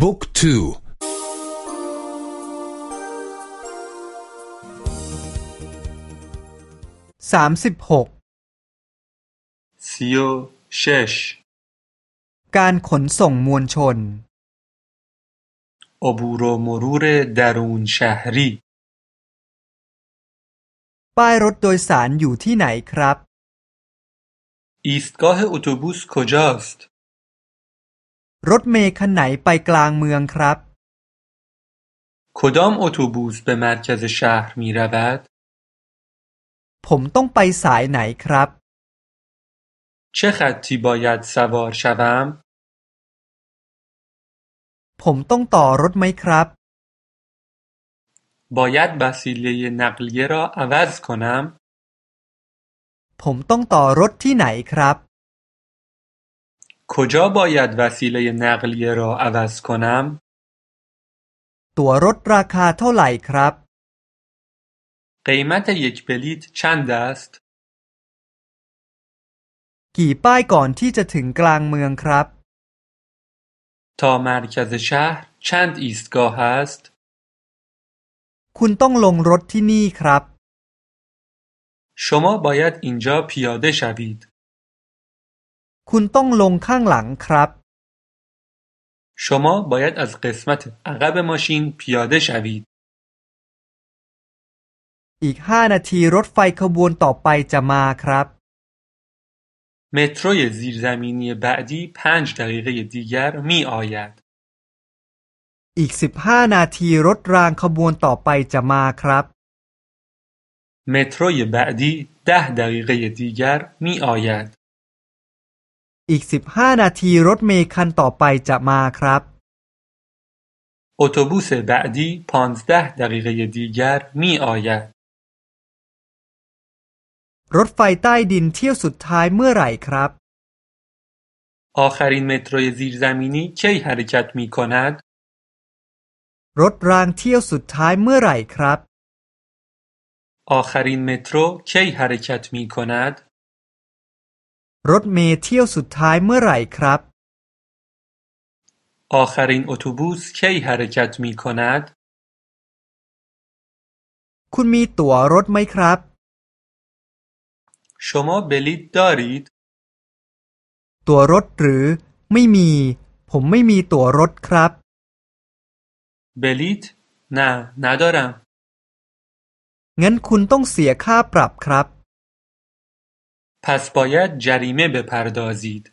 บุ๊กทูสามสิบหกซิโอเชชการขนส่งมวลชนอบูโรมรูเรดารูนชาฮรีป้ายรถโดยสารอยู่ที่ไหนครับอีสต์กาห์อุตบุสโคจาสต์ รถเมล์คันไหนไปกลางเมืองครับ کدام اتوبوس به مرکز شهر می رود ผมต้องไปสายไหนครับ چه خطی باید سوار شوم ผมต้องต่อรถไหมครับ باید وسیله نقلیه را عوض کنم ผมต้องต่อรถที่ไหนครับ کجا باید وسیله نقلیه را عوض کنم ตั๋วรถราคาเท่าไหร่ครับ قیمت یک بلیت چند است กี่ป้ายก่อนที่จะถึงกลางเมืองครับ تا مرکز شهر چند ایستگاه است คุณต้องลงรถที่นี่ครับ شما باید اینجا پیاده شوید คุณต้องลงข้างหลังครับ شما باید از قسمت عقب ماشین پیاده شوید อีกห้านาทีรถไฟขบวนต่อไปจะมาครับ متروی زیرزمینی بعدی پنج دقیقه دیگر می آید. อีกสิบห้านาทีรถรางขบวนต่อไปจะมาครับ متروی بعدی ده دقیقه دیگر می آید. อีกสิบห้านาทีรถเมล์คันต่อไปจะมาครับ اتوبوس بعدی پانزده دقیقه دیگر می آید. รถไฟใต้ดินเที่ยวสุดท้ายเมื่อไหร่ครับ آخرین متروی زیرزمینی کی حرکت می کند؟ รถรางเที่ยวสุดท้ายเมื่อไหร่ครับ آخرین مترو کی حرکت می کند؟ รถเมล์เที่ยวสุดท้ายเมื่อไหร่ครับ آخرین اتوبوس کی حرکت می کند؟ คุณมีตั๋วรถไหมครับ شما بلیط دارید؟ ตั๋วรถหรือไม่มี ผมไม่มีตั๋วรถครับ بلیط؟ نه ندارم. งั้นคุณต้องเสียค่าปรับครับ پس باید جریمه بپردازید.